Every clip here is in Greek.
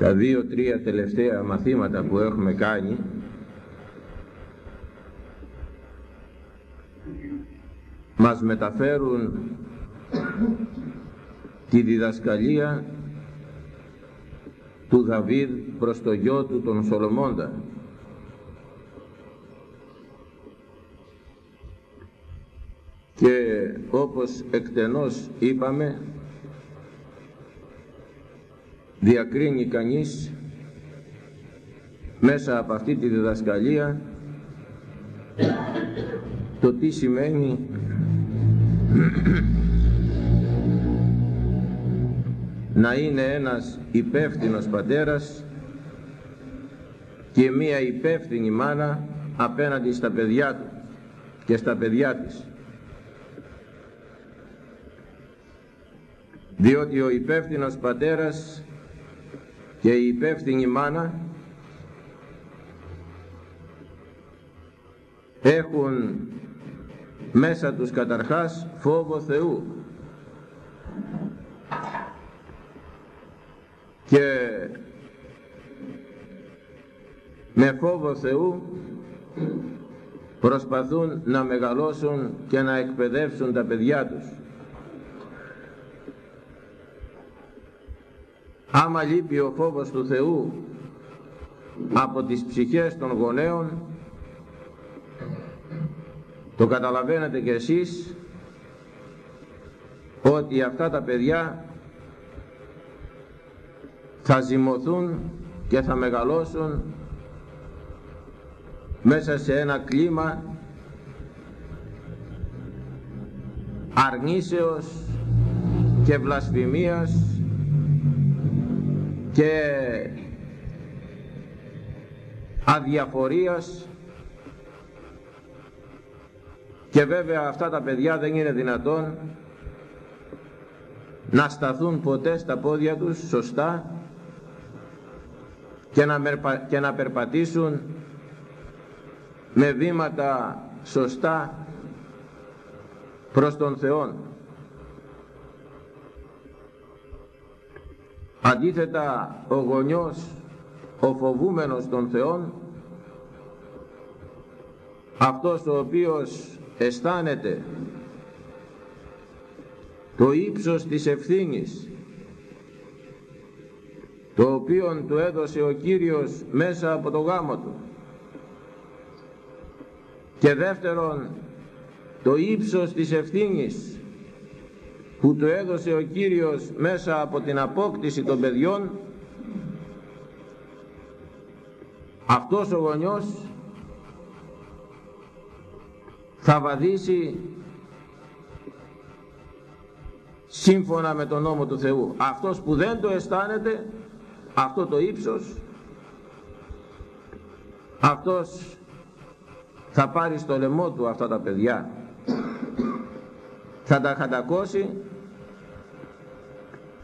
τα δύο-τρία τελευταία μαθήματα που έχουμε κάνει. Μας μεταφέρουν τη διδασκαλία του Δαβίδ προς το γιο του τον Σολομώντα. Και όπως εκτενώς είπαμε διακρίνει κανείς μέσα από αυτή τη διδασκαλία το τι σημαίνει να είναι ένας υπεύθυνος πατέρας και μία υπεύθυνη μάνα απέναντι στα παιδιά του και στα παιδιά της. Διότι ο υπεύθυνος πατέρας και η υπεύθυνη μάνα έχουν μέσα τους καταρχάς φόβο Θεού και με φόβο Θεού προσπαθούν να μεγαλώσουν και να εκπαιδεύσουν τα παιδιά τους. Άμα λείπει ο φόβος του Θεού από τις ψυχές των γονέων το καταλαβαίνετε κι εσείς ότι αυτά τα παιδιά θα ζυμωθούν και θα μεγαλώσουν μέσα σε ένα κλίμα αρνήσεως και βλασφημίας και αδιαφορίας και βέβαια αυτά τα παιδιά δεν είναι δυνατόν να σταθούν ποτέ στα πόδια τους σωστά και να, και να περπατήσουν με βήματα σωστά προς τον Θεό. Αντίθετα ο γονιός, ο φοβούμενος των Θεών, αυτός ο οποίος αισθάνεται το ύψος της ευθύνης το οποίο του έδωσε ο Κύριος μέσα από το γάμο του. Και δεύτερον το ύψος της ευθύνης που του έδωσε ο Κύριος μέσα από την απόκτηση των παιδιών αυτός ο γονιός θα βαδίσει σύμφωνα με τον νόμο του Θεού. Αυτός που δεν το αισθάνεται, αυτό το ύψος, αυτός θα πάρει στο λαιμό του αυτά τα παιδιά. Θα τα χαντακώσει,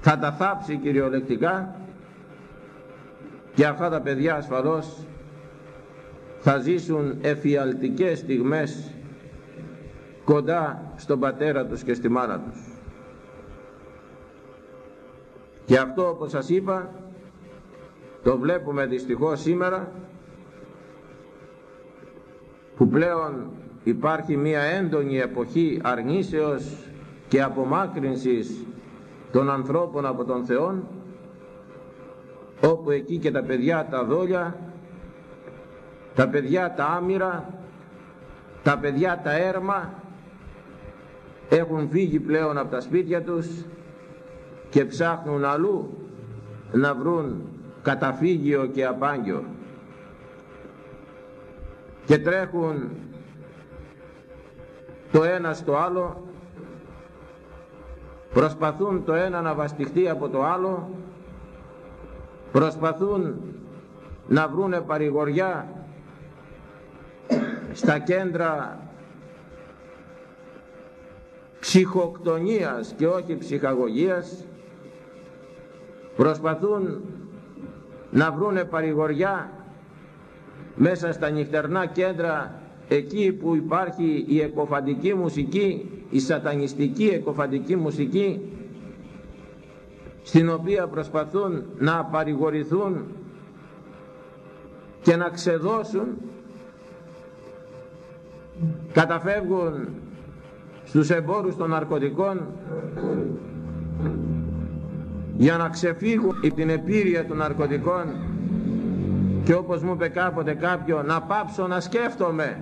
θα τα θάψει κυριολεκτικά και αυτά τα παιδιά ασφαλώς θα ζήσουν εφιαλτικές στιγμές κοντά στον πατέρα τους και στη μάνα τους. Και αυτό όπως σας είπα το βλέπουμε δυστυχώς σήμερα που πλέον υπάρχει μία έντονη εποχή αρνήσεως και απομάκρυνσης των ανθρώπων από τον Θεό όπου εκεί και τα παιδιά τα δόλια τα παιδιά τα άμυρα τα παιδιά τα έρμα έχουν φύγει πλέον από τα σπίτια τους και ψάχνουν αλλού να βρουν καταφύγιο και απάγγιο και τρέχουν το ένα στο άλλο προσπαθούν το ένα να βαστιχτεί από το άλλο. Προσπαθούν να βρούνε παρηγοριά στα κέντρα ψυχοκτονίας και όχι ψυχαγωγίας. Προσπαθούν να βρούνε παρηγοριά μέσα στα νυχτερνά κέντρα εκεί που υπάρχει η εκοφαντική μουσική η σατανιστική εκοφαντική μουσική στην οποία προσπαθούν να παρηγορηθούν και να ξεδώσουν καταφεύγουν στους εμπόρους των ναρκωτικών για να ξεφύγουν από την επίρρεια των ναρκωτικών και όπως μου είπε κάποτε κάποιο να πάψω να σκέφτομαι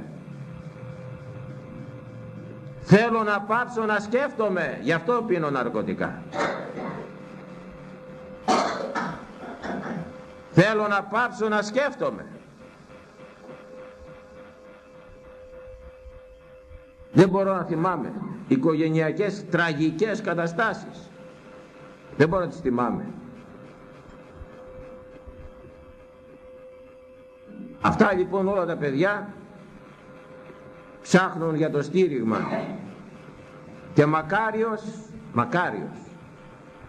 θέλω να πάψω να σκέφτομαι. Γι' αυτό πίνω ναρκωτικά. Θέλω να πάψω να σκέφτομαι. Δεν μπορώ να θυμάμαι οικογενειακές τραγικές καταστάσεις. Δεν μπορώ να τις θυμάμαι. Αυτά λοιπόν όλα τα παιδιά ψάχνουν για το στήριγμα και μακάριος μακάριος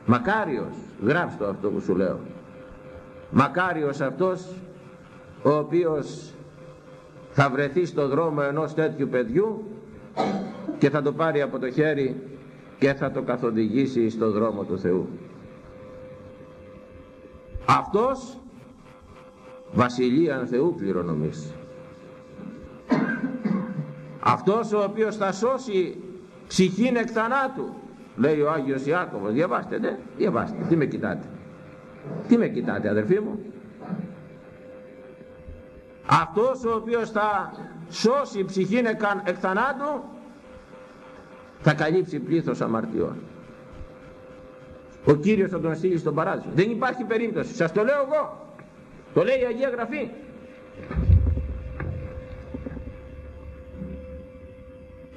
μακάριος γράψτε αυτό που σου λέω μακάριος αυτός ο οποίος θα βρεθεί στο δρόμο ενός τέτοιου παιδιού και θα το πάρει από το χέρι και θα το καθοδηγήσει στο δρόμο του Θεού. Αυτός Βασιλεία Θεού κληρονομής. Αυτός ο οποίος θα σώσει ψυχήν εκ θανάτου λέει ο Άγιος Ιάκωβος διαβάστε ναι διαβάστε τι με κοιτάτε. Τι με κοιτάτε αδερφοί μου. Αυτός ο οποίος θα σώσει ψυχήν εκ θανάτου θα καλύψει πλήθος αμαρτιών. Ο Κύριος θα τον στείλει στον παράδεισο. Δεν υπάρχει περίπτωση. Σας το λέω εγώ. Το λέει η Αγία Γραφή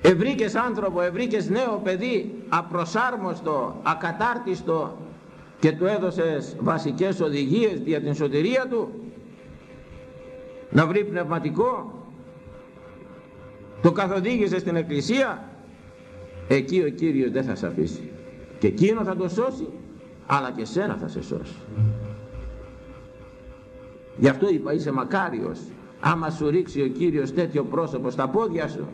ευρύκες άνθρωπο, ευρύκες νέο παιδί απροσάρμοστο, ακατάρτιστο και του έδωσες βασικές οδηγίες για την σωτηρία του; Να βρει πνευματικό; Το καθοδήγησε στην εκκλησία; Εκεί ο Κύριος δεν θα σε αφήσει. Και εκείνο θα το σώσει αλλά και σένα θα σε σώσει. Γι' αυτό είπα είσαι μακάριος. Άμα σου ρίξει ο Κύριος τέτοιο πρόσωπο στα πόδια σου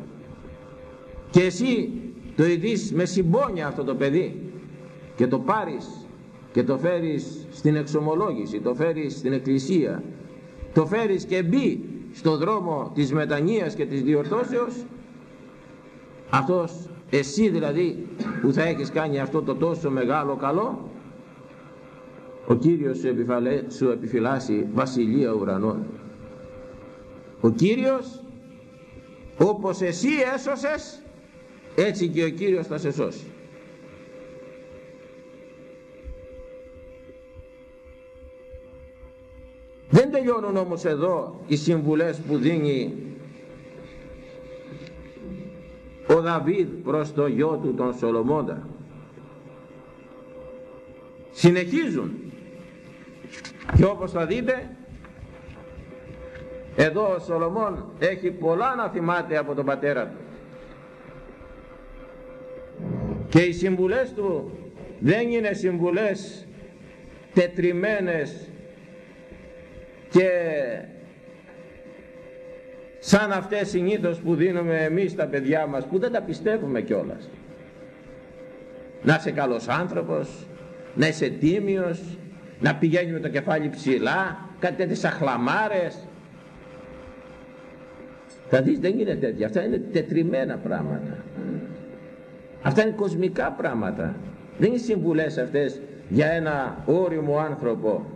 και εσύ το ειδείς με συμπόνια αυτό το παιδί και το πάρεις και το φέρεις στην εξομολόγηση το φέρεις στην εκκλησία. Το φέρεις και μπει στο δρόμο της μετανοίας και της διορθώσεως. Αυτός εσύ δηλαδή που θα έχεις κάνει αυτό το τόσο μεγάλο καλό ο Κύριος σου, επιφαλέ, σου επιφυλάσσει βασιλεία ουρανών. Ο Κύριος όπως εσύ έσωσες έτσι και ο Κύριος θα σε σώσει. Δεν τελειώνουν όμως εδώ οι συμβουλές που δίνει ο Δαβίδ προς το γιο του τον Σολομώντα. Συνεχίζουν. Και όπως θα δείτε εδώ ο Σολομών έχει πολλά να θυμάται από τον πατέρα του και οι συμβουλές του δεν είναι συμβουλές τετριμένες και σαν αυτές συνήθως που δίνουμε εμείς τα παιδιά μας που δεν τα πιστεύουμε κιόλας. Να είσαι καλός άνθρωπος να είσαι τίμιος να πηγαίνεις με το κεφάλι ψηλά κάτι τέτοιες αχλαμάρες. Θα δεις δεν είναι τέτοια αυτά είναι τετριμένα πράγματα αυτά είναι κοσμικά πράγματα. Δεν είναι συμβουλές αυτές για ένα όριμο άνθρωπο.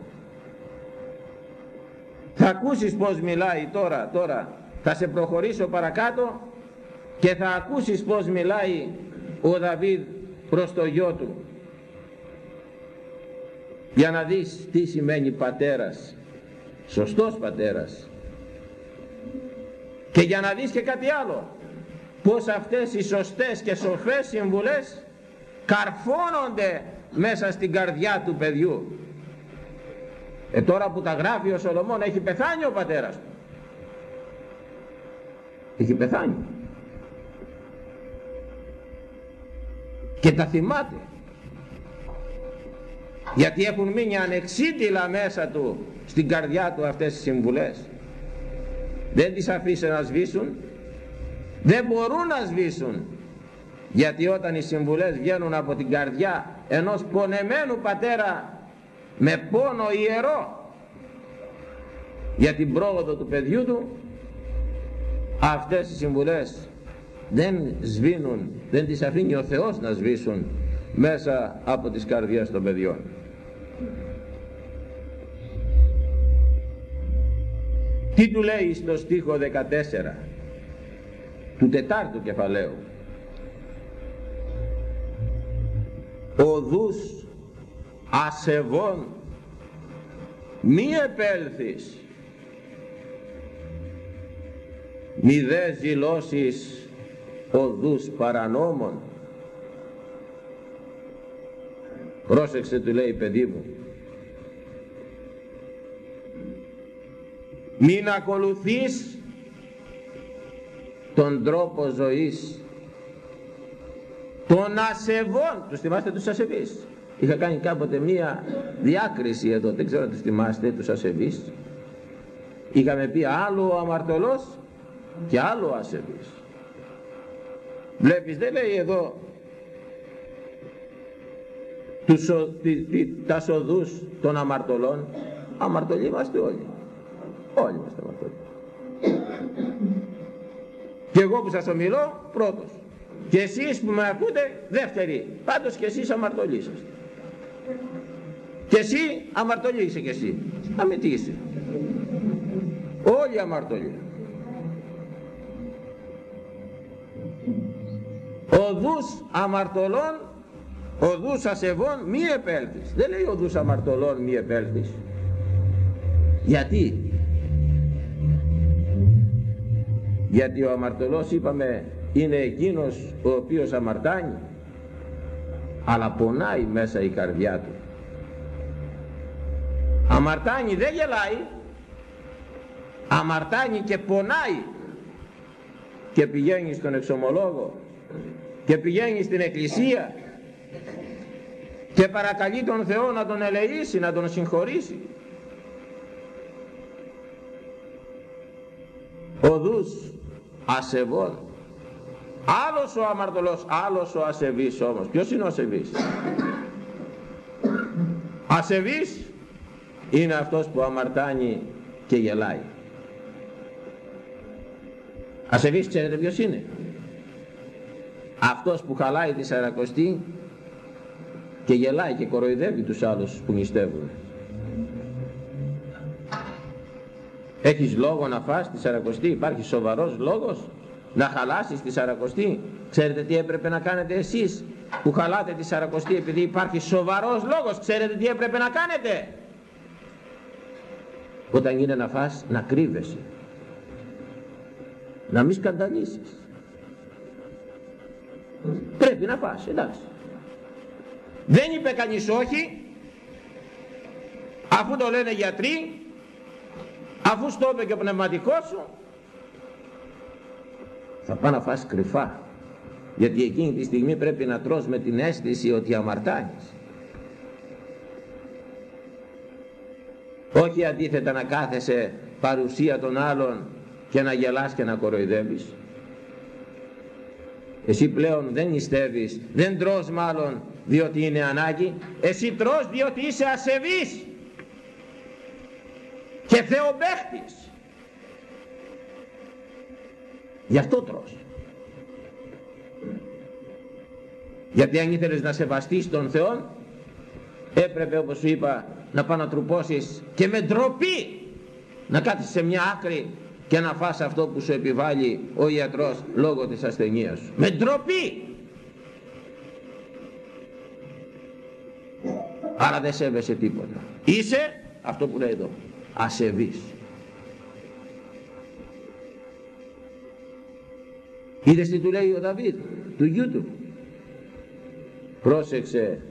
Θα ακούσεις πως μιλάει τώρα τώρα. Θα σε προχωρήσω παρακάτω και θα ακούσεις πως μιλάει ο Δαβίδ προς το γιο του. Για να δεις τι σημαίνει πατέρας. Σωστός πατέρας. Και για να δεις και κάτι άλλο πως αυτές οι σωστές και σοφές συμβουλές καρφώνονται μέσα στην καρδιά του παιδιού. Ε τώρα που τα γράφει ο Σολομών έχει πεθάνει ο πατέρας του. Έχει πεθάνει. Και τα θυμάται. Γιατί έχουν μείνει ανεξίτηλα μέσα του στην καρδιά του αυτές τις συμβουλές. Δεν τις αφήσε να σβήσουν δεν μπορούν να σβήσουν γιατί όταν οι συμβουλές βγαίνουν από την καρδιά ενός πονεμένου πατέρα με πόνο ιερό για την πρόοδο του παιδιού του αυτές οι συμβουλές δεν σβήνουν, δεν τις αφήνει ο Θεός να σβήσουν μέσα από τις καρδιές των παιδιών. Τι του λέει στο στίχο 14 του τετάρτου κεφαλαίου. Οδούς ασεβών μη επέλθεις. Μη δε ζηλώσεις οδούς παρανόμων. Πρόσεξε του λέει παιδί μου. Μην ακολουθείς τον τρόπο ζωής. Των ασεβών. Τους θυμάστε τους ασεβείς; Είχα κάνει κάποτε μία διάκριση εδώ. Δεν ξέρω αν τους θυμάστε τους ασεβείς. Είχαμε πει άλλο ο αμαρτωλός και άλλο ο ασεβής βλέπεις δεν λέει εδώ τους, τι, τι, τας σοδούς των αμαρτωλών. Αμαρτωλοί είμαστε όλοι. Όλοι είμαστε αμαρτωλοί και εγώ που σας ομιλώ πρώτος. Και εσείς που με ακούτε δεύτεροι πάντως και εσείς αμαρτωλοί είσαστε και εσύ αμαρτωλή είσαι και εσύ. Να τι είσαι όλοι αμαρτωλοί. Οδούς αμαρτωλών οδούς ασεβών μη επέλθεις. Δεν λέει οδούς αμαρτωλών μη επέλθεις. Γιατί; Γιατί ο αμαρτωλός είπαμε είναι εκείνος ο οποίος αμαρτάνει αλλά πονάει μέσα η καρδιά του. Αμαρτάνει δεν γελάει. Αμαρτάνει και πονάει. Και πηγαίνει στον εξομολόγο. Και πηγαίνει στην εκκλησία. Και παρακαλεί τον Θεό να τον ελεήσει, να τον συγχωρήσει. Οδούς ασεβών. Άλλος ο αμαρτωλός, άλλος ο ασεβής όμως. Ποιος είναι ο ασεβής; Ασεβής είναι αυτός που αμαρτάνει και γελάει. Ασεβής ξέρετε ποιος είναι; Αυτός που χαλάει τη σαρακοστή και γελάει και κοροϊδεύει τους άλλους που νηστεύουν. Έχεις λόγο να φας τη σαρακοστή, υπάρχει σοβαρός λόγος να χαλάσεις τη σαρακοστή. Ξέρετε τι έπρεπε να κάνετε εσείς που χαλάτε τη σαρακοστή επειδή υπάρχει σοβαρός λόγος. Ξέρετε τι έπρεπε να κάνετε. Όταν είναι να φας να κρύβεσαι. Να μην σκανταλίσεις. Πρέπει να φας, εντάξει. Δεν είπε κανείς όχι, αφού το λένε γιατροί, αφού στο είπε και ο πνευματικός σου, θα πάει να φας κρυφά. Γιατί εκείνη τη στιγμή πρέπει να τρως με την αίσθηση ότι αμαρτάνεις. Όχι αντίθετα να κάθεσαι παρουσία των άλλων και να γελάς και να κοροϊδεύεις. Εσύ πλέον δεν νηστεύεις, δεν τρως μάλλον διότι είναι ανάγκη, εσύ τρως διότι είσαι ασεβής και θεομπέχτης. Γι' αυτό τρως. Γιατί αν ήθελες να σεβαστείς τον Θεό, έπρεπε όπως σου είπα να πάω να τρουπώσεις και με ντροπή να κάτσεις σε μια άκρη και να φας αυτό που σου επιβάλλει ο ιατρός λόγω της ασθενείας σου. Με ντροπή. Άρα δεν σέβεσαι τίποτα. Είσαι αυτό που λέει εδώ. Ασεβής. Είδες τι του λέει ο Δαβίδ, του γιού του. Πρόσεξε,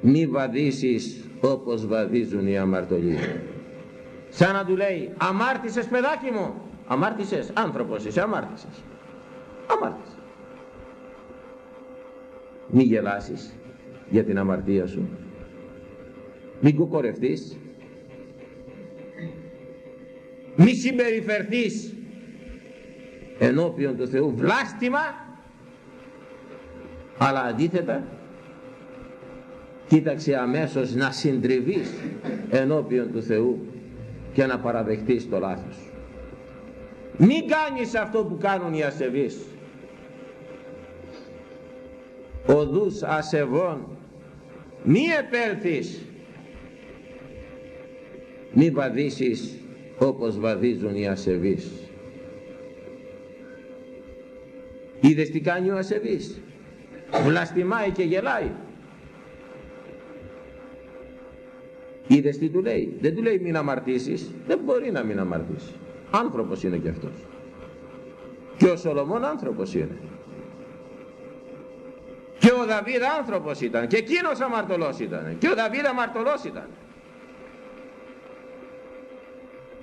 μη βαδίσεις όπως βαδίζουν οι αμαρτωλοί. Σαν να του λέει αμάρτησες παιδάκι μου. Αμάρτησες άνθρωπος είσαι αμάρτησες. Αμάρτησες. Μη γελάσεις για την αμαρτία σου. Μην κουκορευτείς. Μη συμπεριφερθείς ενώπιον του Θεού. Βλάστημα αλλά αντίθετα κοίταξε αμέσως να συντριβείς ενώπιον του Θεού και να παραδεχτείς το λάθος μην κάνεις αυτό που κάνουν οι ασεβείς. Οδούς ασεβών μη επέλθεις. Μη βαδίσεις όπως βαδίζουν οι ασεβείς. Είδες τι κάνει ο ασεβής βλαστημάει και γελάει. Είδες τι του λέει; Δεν του λέει μην αμαρτήσεις δεν μπορεί να μην αμαρτήσει. Άνθρωπος είναι και αυτός. Και ο Σολομών άνθρωπος είναι. Και ο Δαβίδ άνθρωπος ήταν. Και εκείνος αμαρτωλός ήταν. Και ο Δαβίδ αμαρτωλός ήταν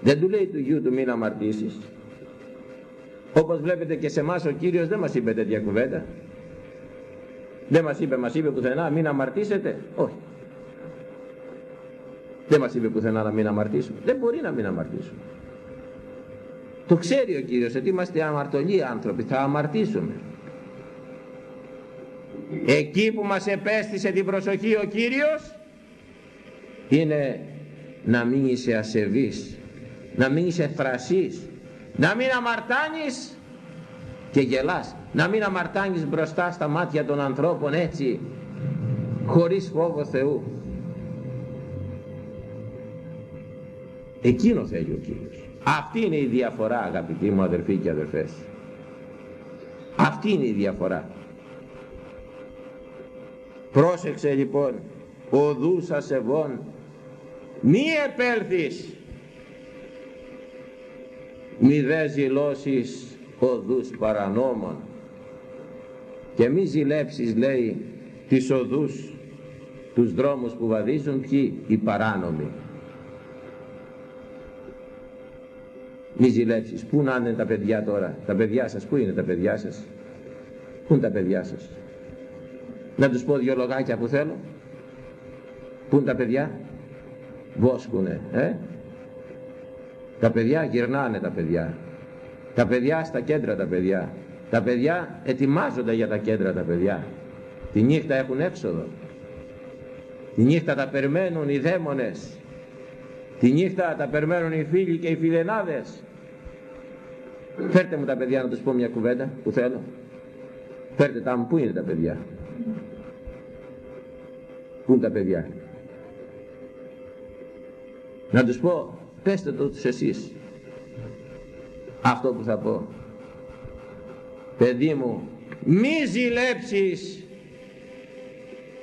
δεν του λέει του γιου του μην αμαρτήσεις όπως βλέπετε και σε εμάς ο Κύριος δεν μας είπε τέτοια κουβέντα. Δεν μας είπε, μας είπε πουθενά μην αμαρτήσετε όχι. Δεν μας είπε πουθενά να μην αμαρτήσουμε. Δεν μπορεί να μην αμαρτήσουμε. Το ξέρει ο Κύριος ότι είμαστε αμαρτωλοί άνθρωποι θα αμαρτήσουμε. Εκεί που μας επέστησε την προσοχή ο Κύριος είναι να μην είσαι ασεβής να μην είσαι θρασής να μην αμαρτάνεις και γελάς να μην αμαρτάνεις μπροστά στα μάτια των ανθρώπων έτσι χωρίς φόβο Θεού. Εκείνος θέλει ο Κύριος. Αυτή είναι η διαφορά αγαπητοί μου αδερφοί και αδερφές. Αυτή είναι η διαφορά. Πρόσεξε λοιπόν οδούς ασεβών μη επέλθεις μη δε ζηλώσεις οδούς παρανόμων και μη ζηλέψεις λέει τις οδούς τους δρόμους που βαδίζουν ποιοι; Οι παράνομοι. Μη ζηλέψεις. Πού να είναι τα παιδιά τώρα; Τα παιδιά σας. Πού είναι τα παιδιά σας; Πού είναι τα παιδιά σας; Να τους πω δυο λογάκια που θέλω. Πού είναι τα παιδιά; Βόσκουνε ε; Τα παιδιά γυρνάνε τα παιδιά. Τα παιδιά στα κέντρα τα παιδιά. Τα παιδιά ετοιμάζονται για τα κέντρα τα παιδιά. Τη νύχτα έχουν έξοδο. Τη νύχτα τα περιμένουν οι δαίμονες. Τη νύχτα τα περιμένουν οι φίλοι και οι φιλενάδες. Φέρτε μου τα παιδιά να τους πω μια κουβέντα που θέλω. Φέρτε τα μου, πού είναι τα παιδιά; Πού είναι τα παιδιά; Να τους πω πέστε το τους εσείς. Αυτό που θα πω. Παιδί μου μη ζηλέψεις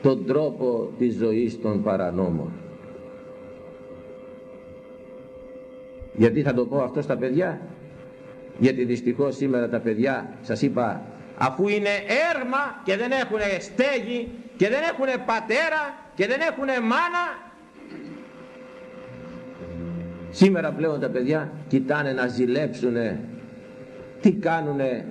τον τρόπο της ζωής των παρανόμων. Γιατί θα το πω αυτό στα παιδιά; Γιατί δυστυχώς σήμερα τα παιδιά σας είπα αφού είναι έρμα και δεν έχουν στέγη και δεν έχουν πατέρα και δεν έχουν μάνα Σήμερα πλέον τα παιδιά κοιτάνε να ζηλέψουνε. Τι κάνουνε;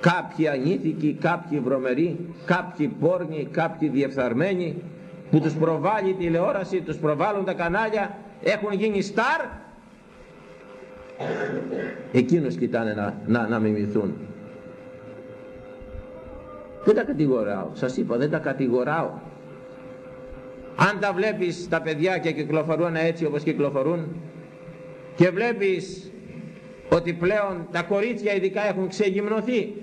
Κάποιοι ανήθικοι, κάποιοι βρωμεροί, κάποιοι πόρνοι, κάποιοι διεφθαρμένοι που τους προβάλλει τηλεόραση, τους προβάλλουν τα κανάλια, έχουν γίνει στάρ εκείνους κοιτάνε να, να, να μιμηθούν. Δεν τα κατηγοράω, σας είπα δεν τα κατηγοράω αν τα βλέπεις τα παιδιά και κυκλοφορούν έτσι όπως κυκλοφορούν και βλέπεις ότι πλέον τα κορίτσια ειδικά έχουν ξεγυμνοθεί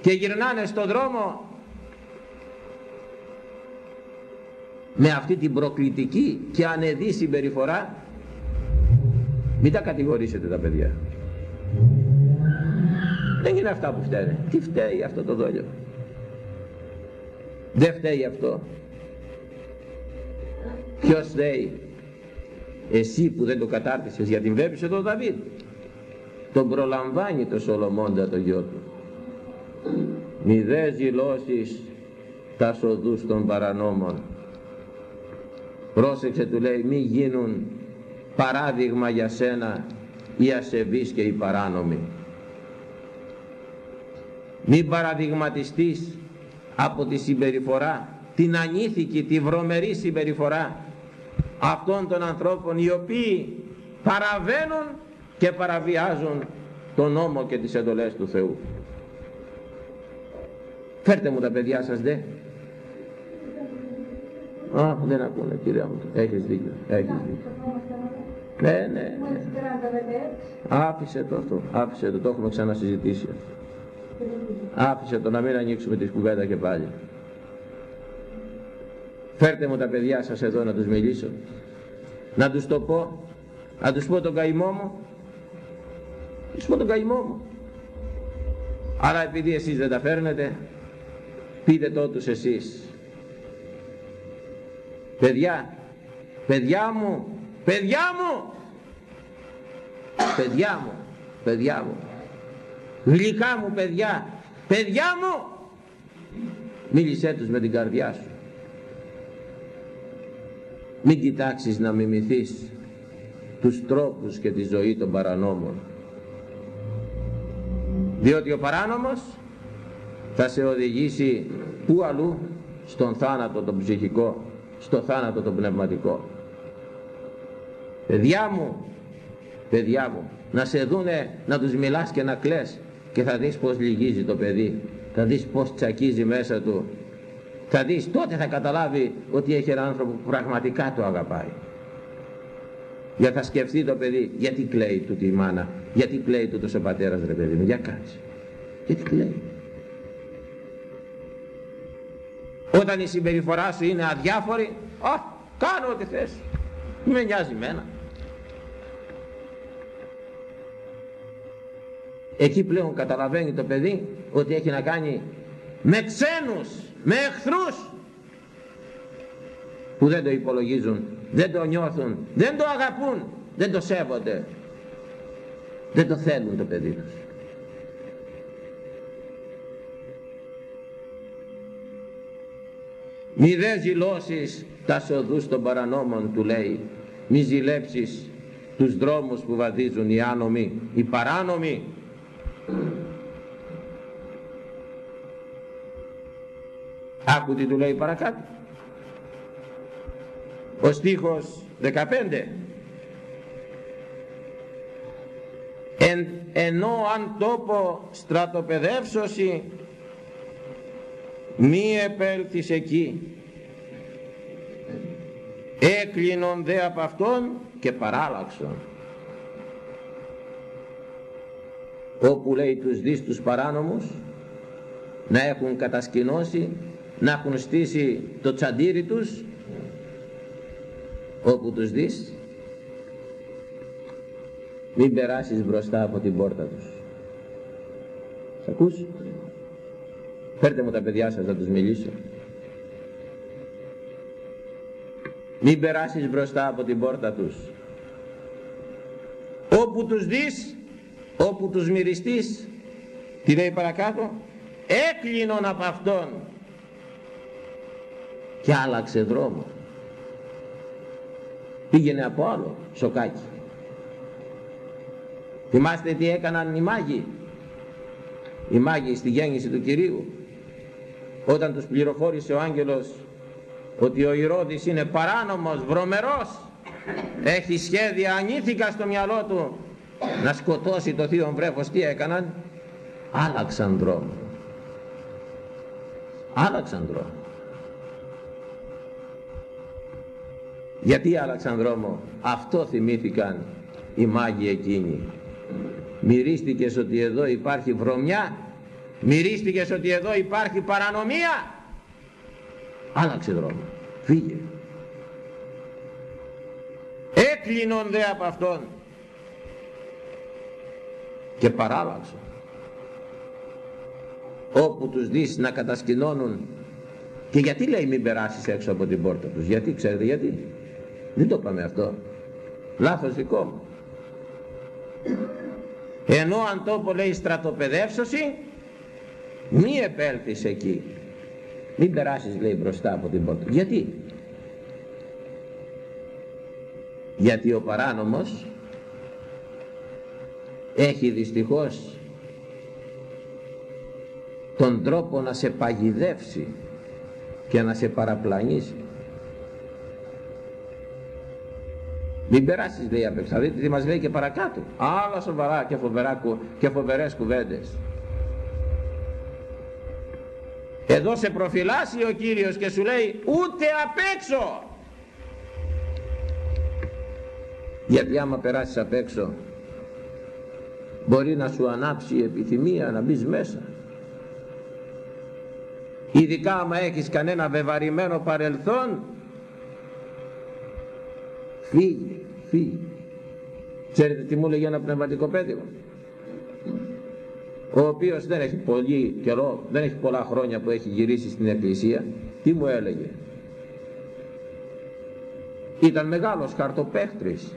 και γυρνάνε στον δρόμο με αυτή την προκλητική και ανεδή συμπεριφορά μην τα κατηγορήσετε τα παιδιά. Δεν είναι αυτά που φταίνε. Τι φταίει αυτό το δόλιο; Δεν φταίει αυτό Ποιος λέει εσύ που δεν το κατάρτισες γιατί βλέπεις εδώ ο Δαβίδ τον προλαμβάνει το Σολομώντα το γιο του. Μη δε ζηλώσεις τα σοδούς των παρανόμων. Πρόσεξε του λέει μη γίνουν παράδειγμα για σένα οι ασεβείς και οι παράνομοι. Μην παραδειγματιστείς από τη συμπεριφορά την ανήθικη, τη βρωμερή συμπεριφορά αυτών των ανθρώπων οι οποίοι παραβαίνουν και παραβιάζουν τον νόμο και τις εντολές του Θεού. Φέρτε μου τα παιδιά σας δε. Α, δεν ακούνε κύριε μου. Έχεις δίκιο. Έχεις δίκιο. Ναι, ναι, ναι. Άφησε το αυτό. Άφησε το. Το έχουμε ξανασυζητήσει αυτό. Άφησε το να μην ανοίξουμε τη κουβέντα και πάλι. Φέρτε μου τα παιδιά σας εδώ να τους μιλήσω. Να τους το πω. Να τους πω τον καημό μου. Να τους πω τον καημό μου. Αλλά επειδή εσείς δεν τα φέρνετε, πείτε το τους εσείς. Παιδιά, παιδιά μου, παιδιά μου, παιδιά μου, παιδιά μου, γλυκά μου παιδιά, παιδιά μου, μίλησέ τους με την καρδιά σου. Μην κοιτάξεις να μιμηθείς τους τρόπους και τη ζωή των παρανόμων. Διότι ο παράνομος θα σε οδηγήσει πού αλλού στον θάνατο τον ψυχικό, στο θάνατο τον πνευματικό. Παιδιά μου, παιδιά μου, να σε δούνε να τους μιλάς και να κλαις και θα δεις πως λυγίζει το παιδί, θα δεις πως τσακίζει μέσα του, θα δεις τότε θα καταλάβει ότι έχει έναν άνθρωπο που πραγματικά το αγαπάει. Για θα σκεφτεί το παιδί, γιατί κλαίει του τη μάνα, γιατί κλαίει του ο πατέρας ρε παιδί μου, για κάτσε. Γιατί κλαίει. Όταν η συμπεριφορά σου είναι αδιάφορη, α, κάνω ό,τι θες. Μη με νοιάζει μένα. Εκεί πλέον καταλαβαίνει το παιδί ότι έχει να κάνει με ξένους, με εχθρούς που δεν το υπολογίζουν, δεν το νιώθουν, δεν το αγαπούν, δεν το σέβονται, δεν το θέλουν το παιδί τους. Μη δε ζηλώσεις τα σοδούς των παρανόμων του λέει, μη ζηλέψεις τους δρόμους που βαδίζουν οι άνομοι, οι παράνομοι. Άκου τι του λέει παρακάτω. Ο στίχος 15 Εν, ενώ αν τόπο στρατοπεδεύσωση μη επέλθεις εκεί. Έκλεινον δε από αυτόν και παράλλαξον όπου λέει τους δεις τους παράνομους να έχουν κατασκηνώσει να έχουν στήσει το τσαντήρι τους όπου τους δεις. Μην περάσεις μπροστά από την πόρτα τους. Σ' ακούς; Φέρτε μου τα παιδιά σας να τους μιλήσω. Μην περάσεις μπροστά από την πόρτα τους. Όπου τους δεις όπου τους μυριστείς τι λέει παρακάτω; Έκλεινον από αυτόν και άλλαξε δρόμο. Πήγαινε από άλλο σοκάκι. Θυμάστε τι έκαναν οι μάγοι; Οι μάγοι στη γέννηση του Κυρίου. Όταν τους πληροφόρησε ο άγγελος ότι ο Ηρώδης είναι παράνομος, βρωμερός έχει σχέδια ανήθικα στο μυαλό του να σκοτώσει το θείο βρέφος τι έκαναν; Άλλαξαν δρόμο. Άλλαξαν δρόμο γιατί άλλαξαν δρόμο αυτό θυμήθηκαν οι μάγοι εκείνοι. Μυρίστηκες ότι εδώ υπάρχει βρωμιά μυρίστηκες ότι εδώ υπάρχει παρανομία. Άλλαξε δρόμο. Φύγε. Έκλεινον δε από αυτόν. Και παράλλαξε όπου τους δεις να κατασκηνώνουν. Και γιατί λέει μην περάσεις έξω από την πόρτα τους; Γιατί ξέρετε γιατί; Δεν το είπαμε αυτό. Λάθος δικό μου. Ενώ αν τόπο λέει στρατοπεδεύσωση μη επέλθεις εκεί. Μην περάσεις λέει μπροστά από την πόρτα. Γιατί; Γιατί ο παράνομος έχει δυστυχώς τον τρόπο να σε παγιδεύσει και να σε παραπλανήσει μην περάσεις λέει απ' έξω δείτε τι μας λέει και παρακάτω. Άλλα σοβαρά και, φοβερά, και φοβερές κουβέντες. Εδώ σε προφυλάσσει ο Κύριος και σου λέει ούτε απ' έξω! Γιατί άμα περάσεις απ' έξω μπορεί να σου ανάψει η επιθυμία να μπεις μέσα. Ειδικά άμα έχεις κανένα βεβαρημένο παρελθόν φύγει, φύγει ξέρετε τι μου έλεγε ένα πνευματικό παιδί ο οποίος δεν έχει πολύ καιρό, δεν έχει πολλά χρόνια που έχει γυρίσει στην εκκλησία τι μου έλεγε; Ήταν μεγάλος χαρτοπέχτρης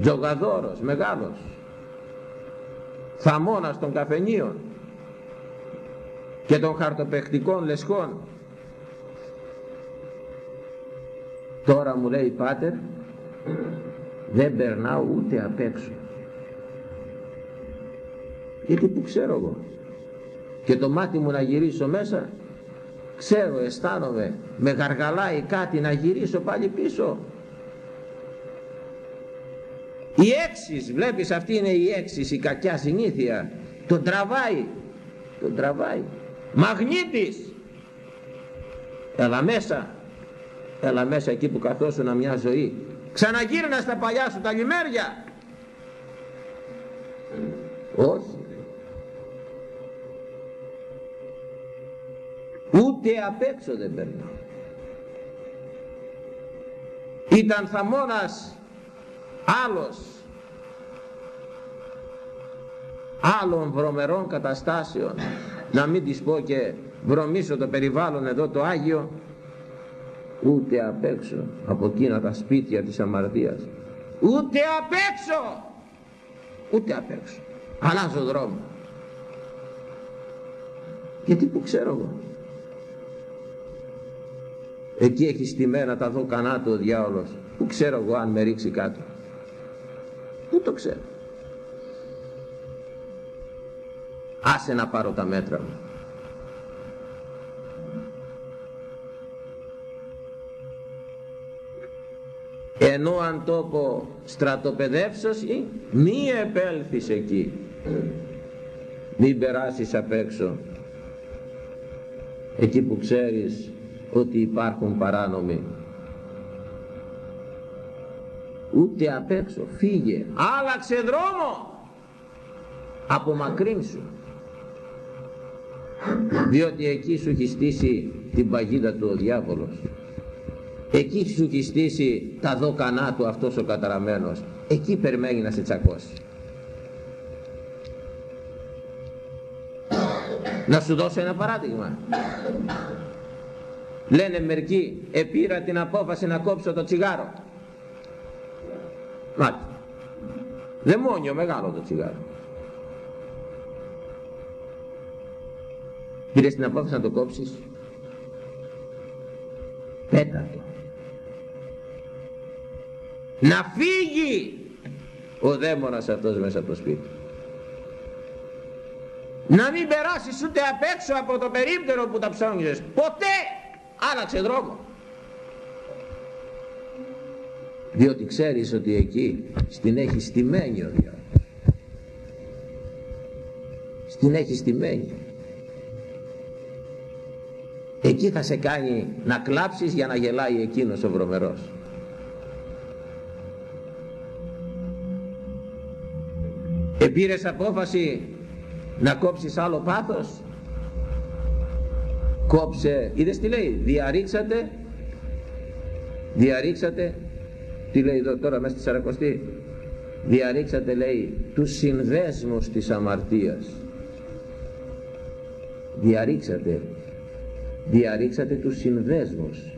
τζογαδόρος μεγάλος. Θαμώνας των καφενείων και των χαρτοπαιχτικών λεσχών τώρα μου λέει πάτερ δεν περνάω ούτε απ' έξω. Γιατί που ξέρω εγώ. Και το μάτι μου να γυρίσω μέσα ξέρω αισθάνομαι με γαργαλάει κάτι να γυρίσω πάλι πίσω. Η έξις βλέπεις αυτή είναι η έξις η κακιά συνήθεια. Τον τραβάει τον τραβάει. Μαγνήτης! Έλα μέσα έλα μέσα εκεί που καθόσουν μια ζωή ξαναγύρνα στα παλιά σου τα λιμέρια. Όχι. Ούτε απ' έξω δεν περνάω. Ήταν θαμώνας άλλος. Άλλων βρωμερών καταστάσεων. Να μην τις πω και βρωμίσω το περιβάλλον εδώ το Άγιο ούτε απ' έξω από εκείνα τα σπίτια της αμαρτίας. Ούτε απ' έξω! Ούτε απ' έξω. Αλλάζω δρόμο. Γιατί που ξέρω εγώ. Εκεί έχεις στημένα τα δώκανά του ο διάολος. Που ξέρω εγώ αν με ρίξει κάτω πού το ξέρω. Άσε να πάρω τα μέτρα μου ενώ αν το πω στρατοπεδεύσωση μη επέλθεις εκεί μην περάσεις απ' έξω. Εκεί που ξέρεις ότι υπάρχουν παράνομοι. Ούτε απ' έξω. Φύγε. Άλλαξε δρόμο. Απομακρύνσου. Διότι εκεί σου έχει στήσει την παγίδα του ο διάβολος εκεί σου έχει στήσει τα δόκανά του αυτός ο καταραμένος. Εκεί περιμένει να σε τσακώσει. Να σου δώσω ένα παράδειγμα. Λένε μερικοί επήρα την απόφαση να κόψω το τσιγάρο μάτι δαιμόνιο μεγάλο το τσιγάρο. Πήρες την απόφαση να το κόψεις. Πέτα το να φύγει ο δαίμονας αυτός μέσα από το σπίτι. Να μην περάσεις ούτε απ' έξω από το περίπτερο που τα ψώνγιζες ποτέ άλλαξε δρόμο. Διότι ξέρεις ότι εκεί στην έχει στημένη ο διάβολος στην έχει στημένη. Εκεί θα σε κάνει να κλάψεις για να γελάει εκείνος ο βρωμερός επήρες απόφαση να κόψεις άλλο πάθος; Κόψε είδες τι λέει διαρρήξατε διαρρήξατε τι λέει εδώ τώρα μέσα στη Σαρακοστή διαρρήξατε λέει τους συνδέσμους της αμαρτίας. Διαρρήξατε διαρρήξατε τους συνδέσμους.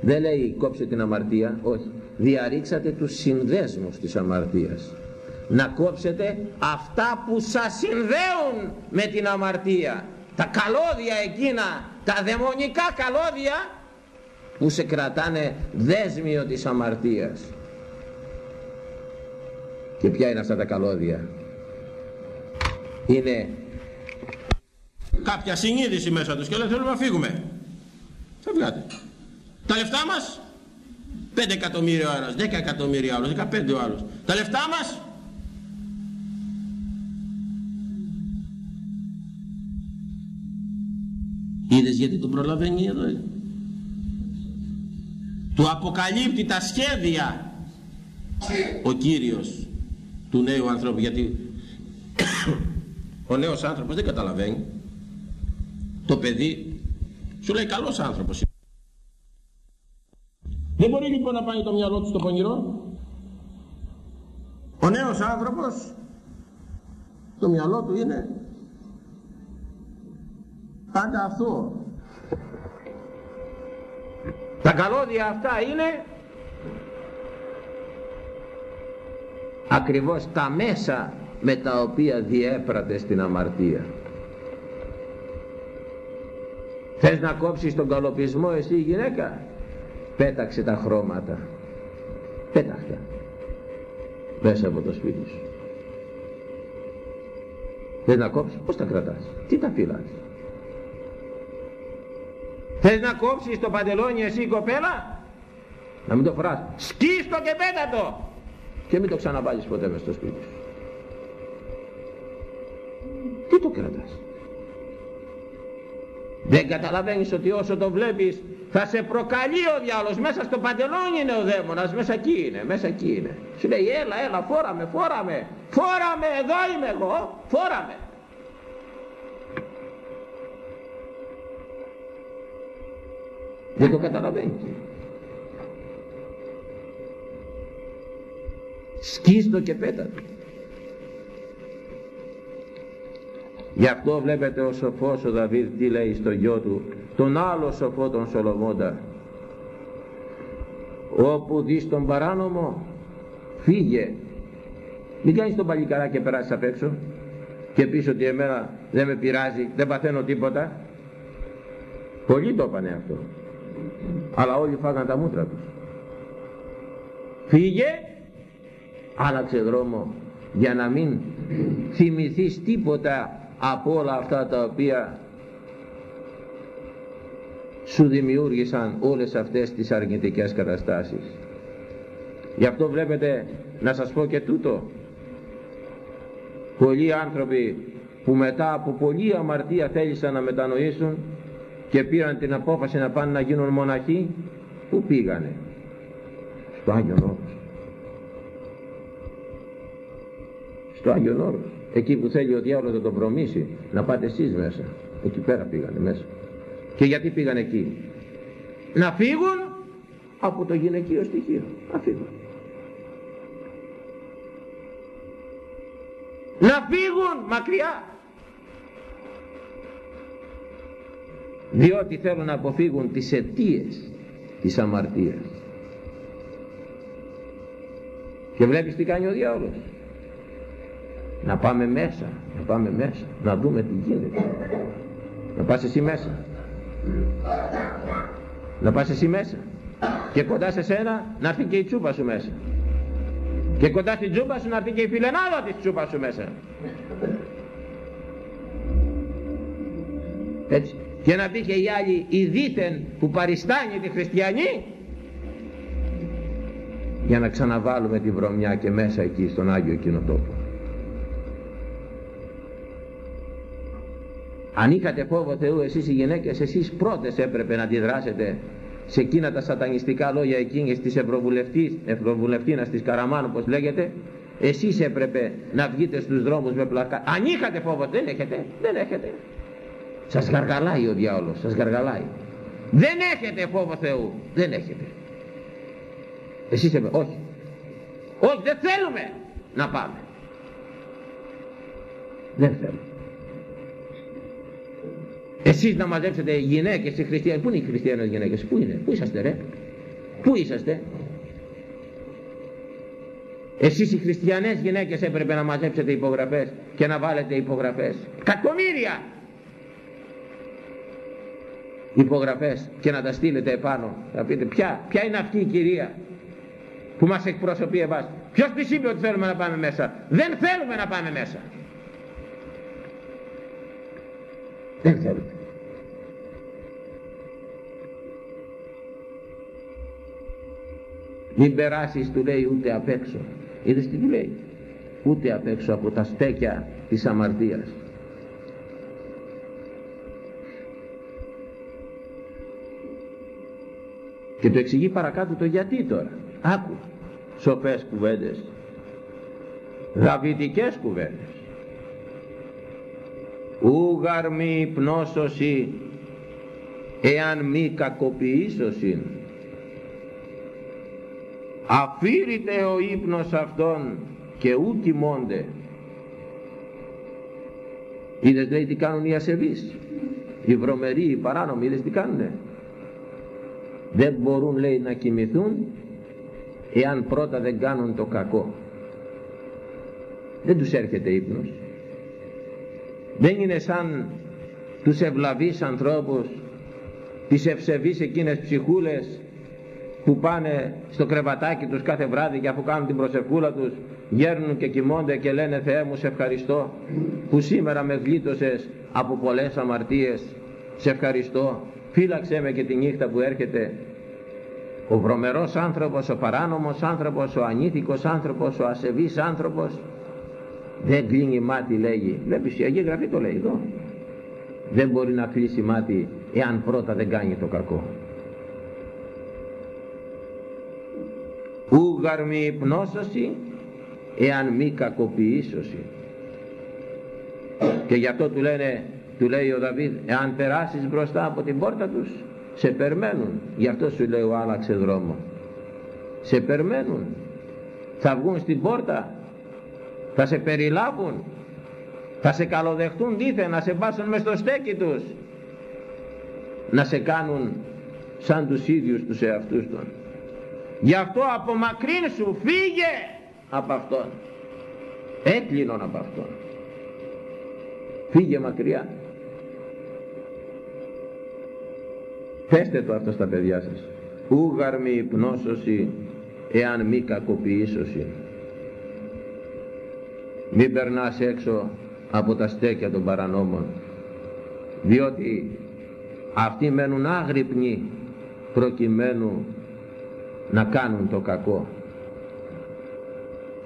Δεν λέει κόψε την αμαρτία όχι διαρρήξατε τους συνδέσμους της αμαρτίας να κόψετε αυτά που σας συνδέουν με την αμαρτία. Τα καλώδια εκείνα τα δαιμονικά καλώδια που σε κρατάνε δέσμιο της αμαρτίας. Και ποια είναι αυτά τα καλώδια; Είναι κάποια συνείδηση μέσα τους και λέει θέλουμε να φύγουμε θα βγάτε τα λεφτά μας 5 εκατομμύρια ο άλλος 10 εκατομμύρια ο άλλος 15 ο άλλος. Τα λεφτά μας Είδες γιατί τον προλαβαίνει εδώ. Ε; Του αποκαλύπτει τα σχέδια. Ο Κύριος του νέου ανθρώπου γιατί ο νέος άνθρωπος δεν καταλαβαίνει. Το παιδί σου λέει καλός άνθρωπος. Δεν μπορεί λοιπόν να πάει το μυαλό του στο πονηρό. Ο νέος άνθρωπος το μυαλό του είναι πάντα αυτό τα καλώδια αυτά είναι ακριβώς τα μέσα με τα οποία διέπρατε στην αμαρτία. Θες να κόψεις τον καλοπισμό εσύ γυναίκα, πέταξε τα χρώματα. Πέταχτα. Μέσα από το σπίτι σου. Θες να κόψεις, πώς τα κρατάς, τι τα φυλάς. Θες να κόψεις το παντελόνι εσύ κοπέλα, να μην το φοράς, σκίστο και πέτατο και μην το ξαναβάλεις ποτέ μες στο σπίτι σου. Τι το κρατάς; Δεν καταλαβαίνεις ότι όσο το βλέπεις θα σε προκαλεί ο διάολος. Μέσα στο παντελόνι είναι ο δαίμονας, μέσα εκεί είναι, μέσα εκεί είναι. Σου λέει έλα, έλα, φόραμε, φόραμε, φόραμε, εδώ είμαι εγώ, φόραμε. Δεν το καταλαβαίνεις. σκίστο και πέτατο γι' αυτό βλέπετε ο σοφός ο Δαβίδ τι λέει στο γιο του τον άλλο σοφό τον Σολομώντα. Όπου δεις τον παράνομο φύγε. Μην κάνεις τον παλικαρά και περάσεις απ' έξω και πεις ότι εμένα δεν με πειράζει δεν παθαίνω τίποτα πολλοί το είπανε αυτό αλλά όλοι φάγαν τα μούτρα τους φύγε άλλαξε δρόμο για να μην θυμηθείς τίποτα από όλα αυτά τα οποία σου δημιούργησαν όλες αυτές τις αρνητικές καταστάσεις. Γι' αυτό βλέπετε να σας πω και τούτο. Πολλοί άνθρωποι που μετά από πολλή αμαρτία θέλησαν να μετανοήσουν και πήραν την απόφαση να πάνε να γίνουν μοναχοί, πού πήγανε; Στο Άγιο Όρος. στο Άγιον Όρος. Εκεί που θέλει ο διάολος να τον προμήσει να πάτε εσείς μέσα. Εκεί πέρα πήγανε μέσα. Και γιατί πήγαν εκεί; Να φύγουν από το γυναικείο στοιχείο. Να φύγουν. Να φύγουν μακριά διότι θέλουν να αποφύγουν τις αιτίες της αμαρτίας και βλέπεις τι κάνει ο διάολος να πάμε μέσα, να πάμε μέσα, να δούμε τι γίνεται. Να πας εσύ μέσα. Να πας εσύ μέσα. Και κοντά σε σένα να έρθει και η τσούπα σου μέσα. Και κοντά στην τσούπα σου να έρθει και η φιλενάδα της τσούπας σου μέσα. Έτσι. Και να πει και η άλλη η δίτεν που παριστάνει τη χριστιανή για να ξαναβάλουμε τη βρωμιά και μέσα εκεί στον Άγιο Κοινοτόπο. Αν είχατε φόβο Θεού εσείς οι γυναίκες, εσείς πρώτες έπρεπε να αντιδράσετε σε εκείνα τα σατανιστικά λόγια εκείνες της Ευρωβουλευτίνας της Καραμάνου όπως λέγεται, εσείς έπρεπε να βγείτε στους δρόμους με πλακά. Αν είχατε φόβο, δεν έχετε, δεν έχετε. Σας γαργαλάει ο διάολος, σας γαργαλάει. Δεν έχετε φόβο Θεού, δεν έχετε. Εσείς έπρεπε, όχι. Όχι, δεν θέλουμε να πάμε. Δεν θέλουμε. Εσείς να μαζέψετε γυναίκες οι χριστιανοί. Πού είναι οι χριστιανές γυναίκες; Πού είναι; Πού είσαστε ρε; Πού είσαστε; Εσείς οι χριστιανές γυναίκες έπρεπε να μαζέψετε υπογραφές και να βάλετε υπογραφές. Κατομμύρια υπογραφές και να τα στείλετε επάνω. Θα πείτε ποια, ποια είναι αυτή η κυρία που μας εκπροσωπεί εμάς; Ποιος της είπε ότι θέλουμε να πάμε μέσα; Δεν θέλουμε να πάμε μέσα. Δεν θέλουμε. Μην περάσεις του λέει ούτε απ' έξω. Είδες τι του λέει; Ούτε απ' έξω από τα στέκια της αμαρτίας. Και το εξηγεί παρακάτω το γιατί τώρα. Άκου σοφές κουβέντες. Δαβητικές κουβέντες. Ούγαρ μη πνόσωση εάν μη κακοποιήσωσιν. Αφήρητε ο ύπνος αυτόν και ου κοιμώνται είδες λέει τι κάνουν οι ασεβείς. Οι βρωμεροί, οι παράνομοι είδες τι κάνουνε δεν μπορούν λέει να κοιμηθούν εάν πρώτα δεν κάνουν το κακό. Δεν τους έρχεται ύπνος. Δεν είναι σαν τους ευλαβείς ανθρώπους τις ευσεβείς εκείνες ψυχούλες που πάνε στο κρεβατάκι τους κάθε βράδυ και αφού κάνουν την προσευχούλα τους γέρνουν και κοιμώνται και λένε Θεέ μου σε ευχαριστώ που σήμερα με γλίτωσες από πολλές αμαρτίες. Σε ευχαριστώ φύλαξέ με και τη νύχτα που έρχεται ο βρωμερός άνθρωπος, ο παράνομος άνθρωπος, ο ανήθικος άνθρωπος, ο ασεβής άνθρωπος. Δεν κλείνει μάτι λέγει. Βλέπεις η Αγία Γραφή το λέει εδώ. Δεν μπορεί να κλείσει μάτι εάν πρώτα δεν κάνει το κακό. Ούγαρ μη υπνόσωση εάν μη κακοποιήσωση. Και γι' αυτό του λένε του λέει ο Δαβίδ εάν περάσεις μπροστά από την πόρτα τους σε περμένουν. Γι' αυτό σου λέει ο άλλαξε δρόμο. Σε περμένουν. Θα βγουν στην πόρτα θα σε περιλάβουν θα σε καλοδεχτούν δίθεν να σε βάσουν μες στο στέκι τους. Να σε κάνουν σαν τους ίδιους τους εαυτούς των γι' αυτό από μακρύν σου φύγε από αυτόν. Έκλεινον από αυτόν. Φύγε μακριά Πέστε το αυτό στα παιδιά σας. Ούγαρ μη υπνόσωση εάν μη κακοποιήσωση. Μην περνάς έξω από τα στέκια των παρανόμων. Διότι αυτοί μένουν άγρυπνοι προκειμένου να κάνουν το κακό.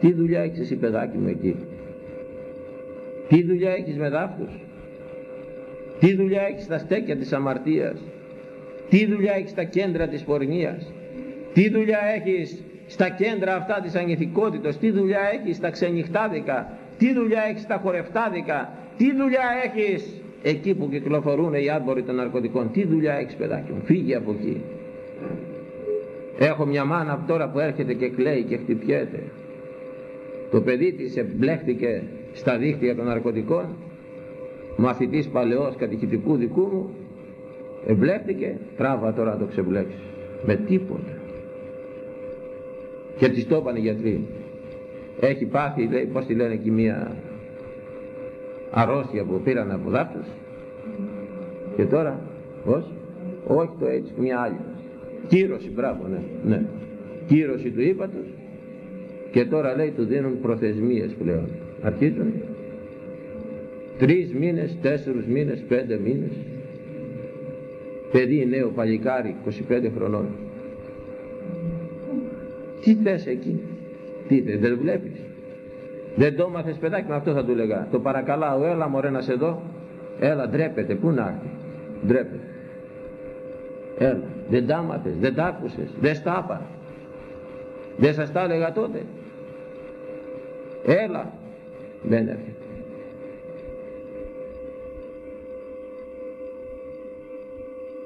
Τι δουλειά έχεις εσύ παιδάκι μου εκεί; Τι δουλειά έχεις με δάφτους; Τι δουλειά έχεις στα στέκια της αμαρτίας; Τι δουλειά έχεις στα κέντρα της πορνείας; Τι δουλειά έχεις στα κέντρα αυτά της ανηθικότητος. Τι δουλειά έχεις στα ξενυχτάδικα; Τι δουλειά έχεις στα χορευτάδικα; Τι δουλειά έχεις εκεί που κυκλοφορούν οι άμποροι των ναρκωτικών; Τι δουλειά έχεις παιδάκι μου; Φύγε από εκεί. Έχω μια μάνα τώρα που έρχεται και κλαίει και χτυπιέται. Το παιδί της εμπλέχτηκε στα δίχτυα των ναρκωτικών μαθητής παλαιός κατηχητικού δικού μου εμπλέκτηκε τράβα τώρα να το ξεμπλέξει με τίποτα. Και της το είπαν οι γιατροί. Έχει πάθει λέει πως τη λένε εκεί μία αρρώστια που πήραν από δάφτους και τώρα πως όχι το έτσι μια άλλη. Κύρωση μπράβο ναι, ναι. κύρωση του ύπατος. Και τώρα λέει του δίνουν προθεσμίες πλέον. Αρχίζουν. Τρεις μήνες, τέσσερους μήνες, πέντε μήνες παιδί νέο παλικάρι 25 χρονών. Τι θες εκεί; Τι θες δεν βλέπεις; Δεν το μάθες παιδάκι με αυτό θα του λέγα. Το παρακαλάω έλα μωρέ να σε δω. Έλα ντρέπεται πού να έρθει; Ντρέπεται. Έλα δεν τα μάθες δεν τα άκουσες δεν στα δεν σας τα έλεγα τότε. Έλα. Δεν έρχεται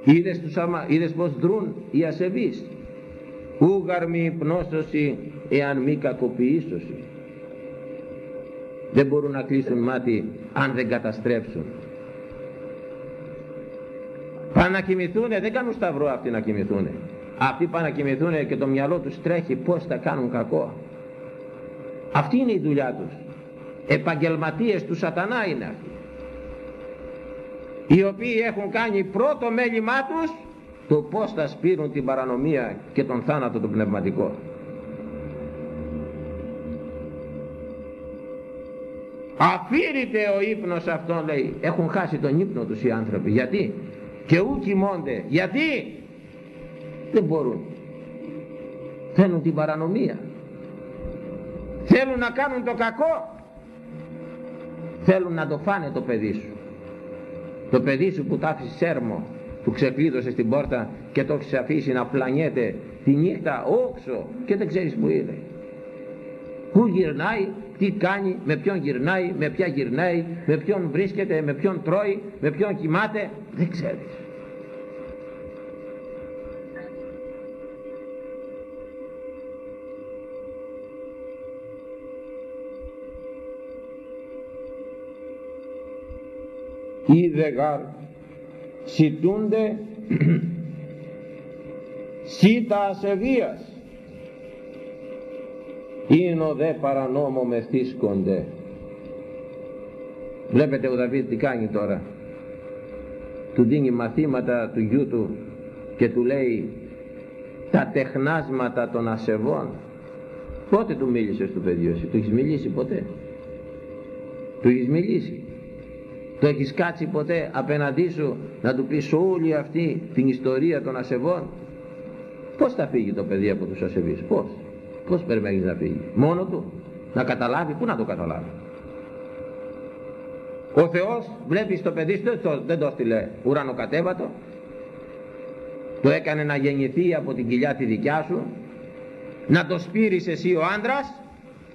είδες, τους αμα... είδες πως δρούν οι ασεβείς. Ούγαρ μη υπνόσωση εάν μη κακοποιήσωση δεν μπορούν να κλείσουν μάτι αν δεν καταστρέψουν. Πάνε να κοιμηθούνε δεν κάνουν σταυρό αυτοί να κοιμηθούνε. Αυτοί πάνε να κοιμηθούνε και το μυαλό τους τρέχει πως θα κάνουν κακό. Αυτή είναι η δουλειά τους. Επαγγελματίες του σατανά είναι αυτοί οι οποίοι έχουν κάνει πρώτο μέλημά τους το πως θα σπείρουν την παρανομία και τον θάνατο του πνευματικό. Αφήρητε ο ύπνος αυτόν λέει. Έχουν χάσει τον ύπνο τους οι άνθρωποι. Γιατί; Και ού κοιμώνται. Γιατί; Δεν μπορούν. Θέλουν την παρανομία. Θέλουν να κάνουν το κακό. Θέλουν να το φάνε το παιδί σου το παιδί σου που τα άφησε σέρμο που ξεκλείδωσε στην πόρτα και το έχεις αφήσει να πλανιέται τη νύχτα όξο και δεν ξέρεις που είναι. Πού γυρνάει, τι κάνει, με ποιον γυρνάει, με ποια γυρνάει, με ποιον βρίσκεται, με ποιον τρώει, με ποιον κοιμάται, δεν ξέρεις. Είδε γάρ. Σιτούνται σίτα ασεβίας. Είναι δε παρανόμο μεθύσκονται βλέπετε ο Δαβίδ τι κάνει τώρα. Του δίνει μαθήματα του γιού του και του λέει τα τεχνάσματα των ασεβών πότε του μίλησες στο παιδί σου του έχεις μιλήσει ποτέ; Του έχεις μιλήσει το έχεις κάτσει ποτέ απέναντί σου να του πεις όλη αυτή την ιστορία των ασεβών; Πώς θα φύγει το παιδί από τους ασεβείς, πώς; Πώς περιμένεις να φύγει; Μόνο του; Να καταλάβει, πού να το καταλάβει; Ο Θεός βλέπεις το παιδί του, δεν το έστειλε ουρανοκατέβατο. Το έκανε να γεννηθεί από την κοιλιά τη δικιά σου. Να το σπείρεις εσύ ο άντρας.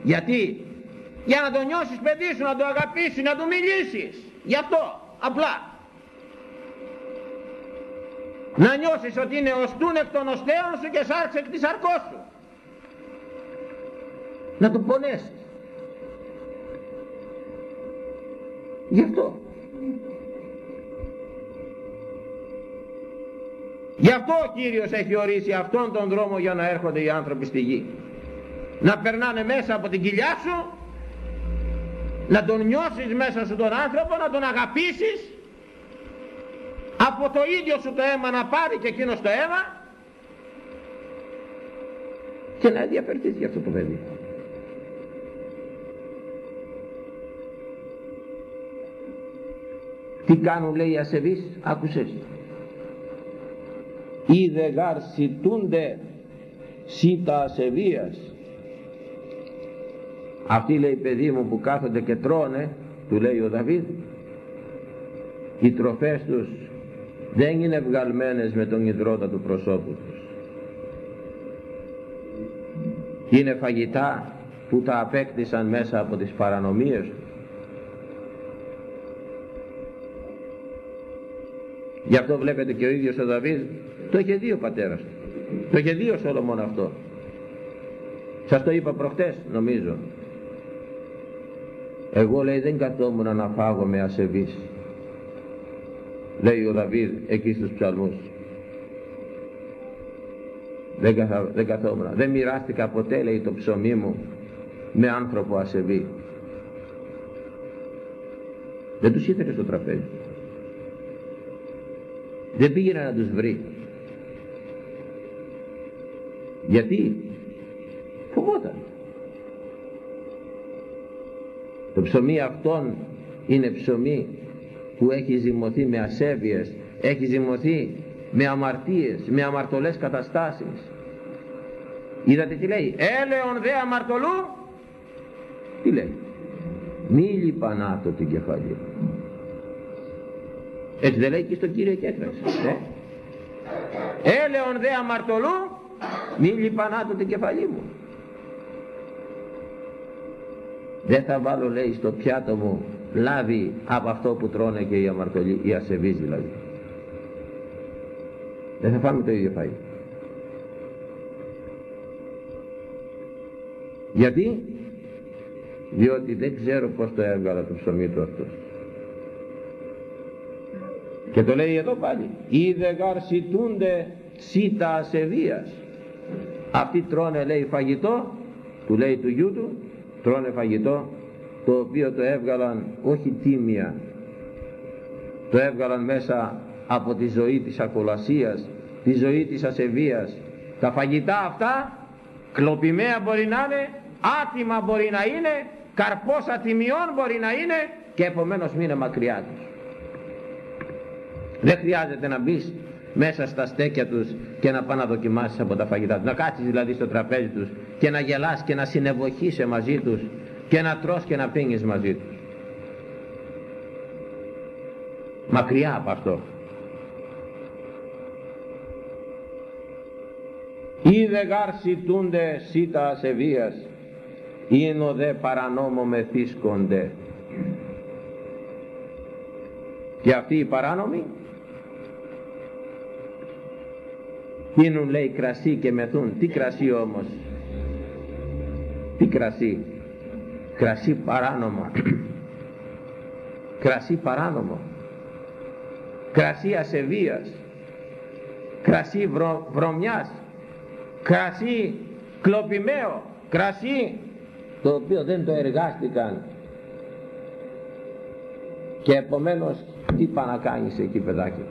Γιατί; Για να το νιώσεις παιδί σου, να το αγαπήσεις, να του μιλήσεις. Γι' αυτό, απλά. Να νιώσεις ότι είναι οστούν εκ των οστέων σου και σάρξε εκ της αρκός σου. Να του πονέσεις. Γι' αυτό. Γι' αυτό ο Κύριος έχει ορίσει αυτόν τον δρόμο για να έρχονται οι άνθρωποι στη γη. Να περνάνε μέσα από την κοιλιά σου να τον νιώσεις μέσα σου τον άνθρωπο, να τον αγαπήσεις από το ίδιο σου το αίμα να πάρει και εκείνος το αίμα και να ενδιαφερθείς για αυτό το παιδί. Τι κάνουν λέει οι ασεβείς, άκουσες. Είδε γάρ σιτούνται σίτα ασεβίας αυτοί λέει παιδί μου που κάθονται και τρώνε, του λέει ο Δαβίδ, οι τροφές τους δεν είναι βγαλμένες με τον υδρότα του προσώπου τους. Είναι φαγητά που τα απέκτησαν μέσα από τις παρανομίες τους. Γι' αυτό βλέπετε και ο ίδιος ο Δαβίδ το είχε δει ο πατέρας του. Το είχε δει ο Σολομών αυτό. Σας το είπα προχτές νομίζω. Εγώ λέει δεν καθόμουν να φάγω με ασεβείς. Λέει ο Δαβίδ εκεί στους ψαλμούς. Δεν, καθα, δεν καθόμουν. Δεν μοιράστηκα ποτέ λέει το ψωμί μου με άνθρωπο ασεβή. Δεν τους ήθελε στο τραπέζι. Δεν πήγαινε να τους βρει. Γιατί; Ψωμί αυτόν είναι ψωμί που έχει ζυμωθεί με ασέβειες, έχει ζυμωθεί με αμαρτίες, με αμαρτωλές καταστάσεις. Είδατε τι λέει, έλεον δε αμαρτωλού, τι λέει, μη λιπανάτο την κεφαλή. Έτσι δεν λέει και στον Κύριο και ε; Έλεον δε αμαρτωλού, μη λιπανάτο την κεφαλή μου. Δεν θα βάλω λέει στο πιάτο μου λάδι από αυτό που τρώνε και οι αμαρτωλοί, οι ασεβείς δηλαδή. Δεν θα φάμε το ίδιο φαΐ. Γιατί; Διότι δεν ξέρω πως το έβγαλα το ψωμί του αυτός. Και το λέει εδώ πάλι. Είδε γαρσιτούνται σίτα ασεβίας. Αυτοί τρώνε λέει φαγητό, του λέει του γιού του, τρώνε φαγητό το οποίο το έβγαλαν όχι τίμια το έβγαλαν μέσα από τη ζωή της ακολασίας τη ζωή της ασεβίας τα φαγητά αυτά κλοπημαία μπορεί να είναι άτιμα μπορεί να είναι καρπός ατιμιών μπορεί να είναι και επομένως μείνε μακριά τους δεν χρειάζεται να μπεις μέσα στα στέκια τους και να πάνε να δοκιμάσεις από τα φαγητά τους. Να κάτσεις δηλαδή στο τραπέζι τους και να γελάς και να συνεβοχείσαι μαζί τους και να τρως και να πίνεις μαζί τους. Μακριά από αυτό. Είδε γάρσι τούντε σύτα ασεβίας, ή δε παρανόμο μεθύσκονται. Και αυτοί οι παράνομοι πίνουν λέει κρασί και μεθούν. Τι κρασί όμως, τι κρασί; Κρασί παράνομο. Κρασί παράνομο. Κρασί ασεβίας. Κρασί βρο, βρωμιάς. Κρασί κλοπημαίο κρασί το οποίο δεν το εργάστηκαν. Και επομένως τι πάει να κάνεις εκεί παιδάκι;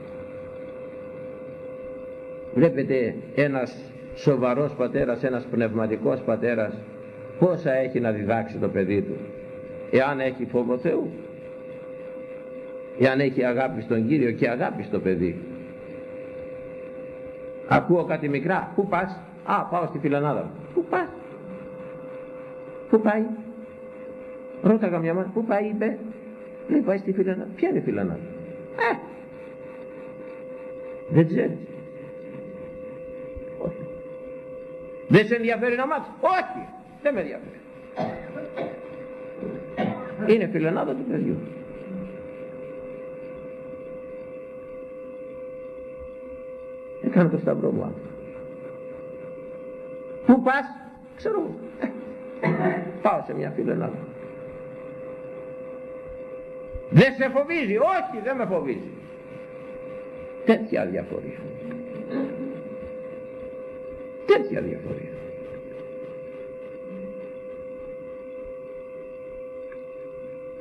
Βλέπετε ένας σοβαρός πατέρας ένας πνευματικός πατέρας πόσα έχει να διδάξει το παιδί του εάν έχει φόβο Θεού εάν έχει αγάπη στον Κύριο και αγάπη στο παιδί. Ακούω κάτι μικρά. Πού πας; Α πάω στη φιλανάδα πού πας; Πού πάει; Ρώταγα μια μάνα. Πού πάει είπε; Λέει πάει στη φιλανάδα. Ποια είναι η φιλανάδα; Ε! Δεν ξέρεις. Όχι. Δεν σε ενδιαφέρει να μάθεις. Όχι δεν με ενδιαφέρει είναι φιλανάδα του παιδιού Έκανε το σταυρό μου Πού πας, ξέρω Πάω σε μια φιλενάδα. Δεν σε φοβίζει, όχι δεν με φοβίζει. Τέτοια διαφορία. Τέτοια διαφορία.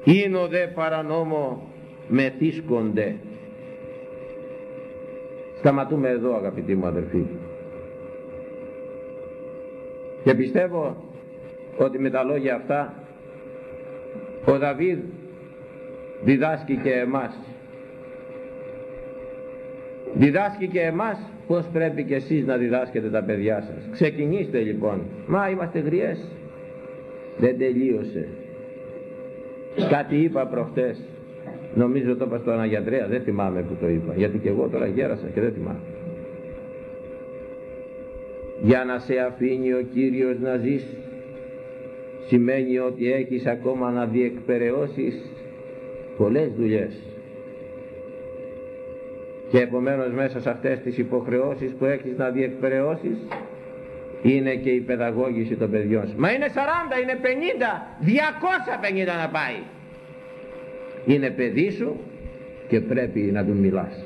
Είναι δε παρανόμο μεθύσκονται Σταματούμε εδώ αγαπητοί μου αδελφοί. Και πιστεύω ότι με τα λόγια αυτά ο Δαβίδ διδάσκει και εμάς. Διδάσκει και εμάς πως πρέπει και εσείς να διδάσκετε τα παιδιά σας. Ξεκινήστε λοιπόν. Μα είμαστε γριές. Δεν τελείωσε. Κάτι είπα προχτές Νομίζω το είπα στον Αγιαντρέα, δεν θυμάμαι που το είπα, γιατί και εγώ τώρα γέρασα και δεν θυμάμαι. Για να σε αφήνει ο Κύριος να ζεις, σημαίνει ότι έχεις ακόμα να διεκπαιρεώσεις πολλές δουλειές. Και επομένως μέσα σε αυτές τις υποχρεώσεις που έχεις να διεκπαιρεώσεις, είναι και η παιδαγώγηση των παιδιών σου. Μα είναι 40, είναι 50, 250 να πάει είναι παιδί σου και πρέπει να του μιλάς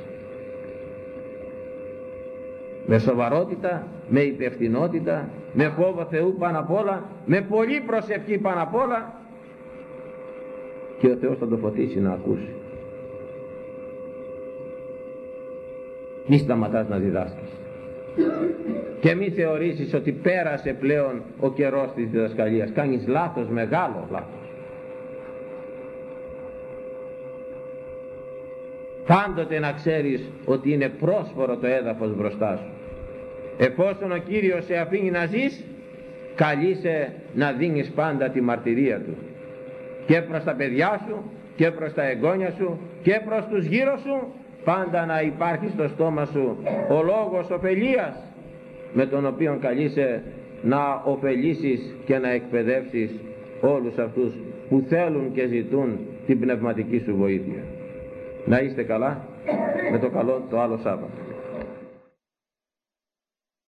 με σοβαρότητα, με υπευθυνότητα, με φόβο Θεού πάνω απ' όλα, με πολύ προσευχή πάνω απ' όλα και ο Θεός θα το φωτίσει να ακούσει. Μη σταματάς να διδάσκεις. Και μη θεωρήσεις ότι πέρασε πλέον ο καιρός της διδασκαλίας. Κάνεις λάθος, μεγάλος λάθος. πάντοτε να ξέρεις ότι είναι πρόσφορο το έδαφος μπροστά σου εφόσον ο Κύριος σε αφήνει να ζεις καλείσαι να δίνεις πάντα τη μαρτυρία του και προς τα παιδιά σου και προς τα εγγόνια σου και προς τους γύρω σου πάντα να υπάρχει στο στόμα σου ο λόγος ωφελίας με τον οποίο καλείσαι να ωφελήσεις και να εκπαιδεύσεις όλους αυτούς που θέλουν και ζητούν την πνευματική σου βοήθεια. Να είστε καλά με το καλό το άλλο Σάββατο.